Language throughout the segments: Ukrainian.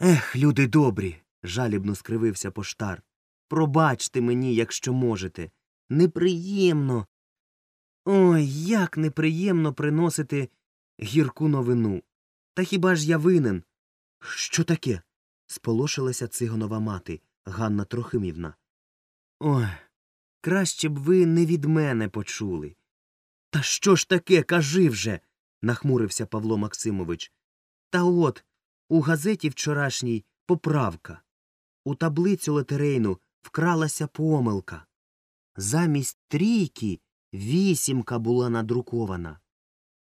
Ех, люди добрі. жалібно скривився поштар. Пробачте мені, якщо можете. Неприємно. Ой, як неприємно приносити гірку новину. Та хіба ж я винен? Що таке? сполошилася циганова мати Ганна Трохимівна. Ой, краще б ви не від мене почули. Та що ж таке, кажи вже. нахмурився Павло Максимович. Та от у газеті вчорашній поправка. У таблицю лотерейну вкралася помилка. Замість трійки вісімка була надрукована.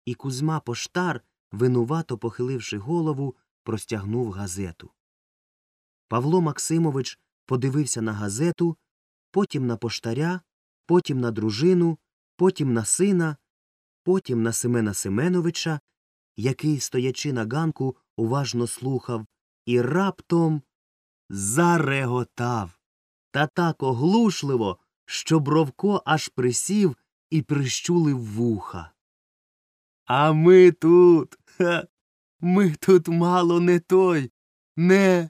І Кузьма поштар, винувато похиливши голову, простягнув газету. Павло Максимович подивився на газету, потім на поштаря, потім на дружину, потім на сина, потім на Семена Семеновича, який, стоячи на ганку, уважно слухав, і раптом зареготав. Та так оглушливо, що Бровко аж присів і прищулив вуха. А ми тут. Ха, ми тут мало не той, не.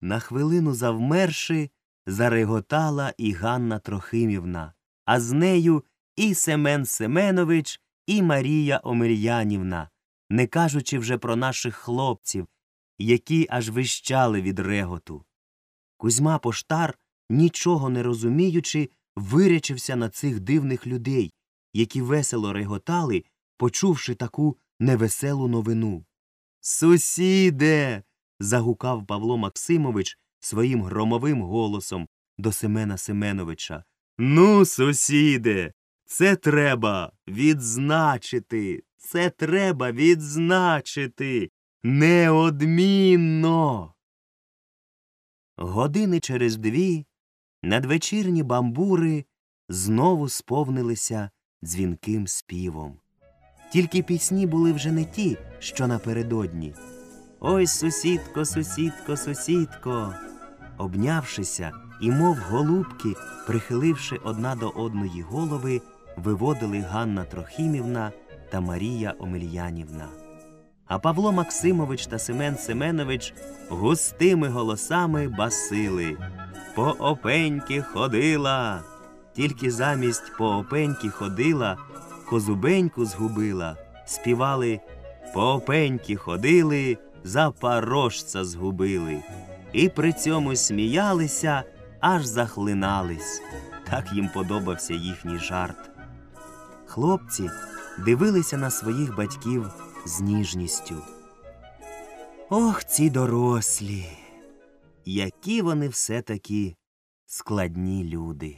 На хвилину завмерши, зареготала і Ганна Трохимівна, а з нею і Семен Семенович, і Марія Омельянівна, не кажучи вже про наших хлопців, які аж вищали від реготу. Кузьма поштар, нічого не розуміючи, вирячився на цих дивних людей, які весело реготали, почувши таку невеселу новину. Сусіде. загукав Павло Максимович своїм громовим голосом до Семена Семеновича. Ну, сусіде, це треба відзначити. Це треба відзначити. Неодмінно. Години через дві надвечірні бамбури знову сповнилися дзвінким співом. Тільки пісні були вже не ті, що напередодні. Ой, сусідко, сусідко, сусідко. Обнявшися і, мов голубки, прихиливши одна до одної голови, виводили Ганна Трохімівна та Марія Омельянівна. А Павло Максимович та Семен Семенович густими голосами басили По опеньки ходила. Тільки замість по опеньки ходила, козубеньку згубила, співали По опеньки ходили, запорожця згубили. І при цьому сміялися, аж захлинались. Так їм подобався їхній жарт. Хлопці дивилися на своїх батьків з ніжністю. Ох, ці дорослі, які вони все таки складні люди.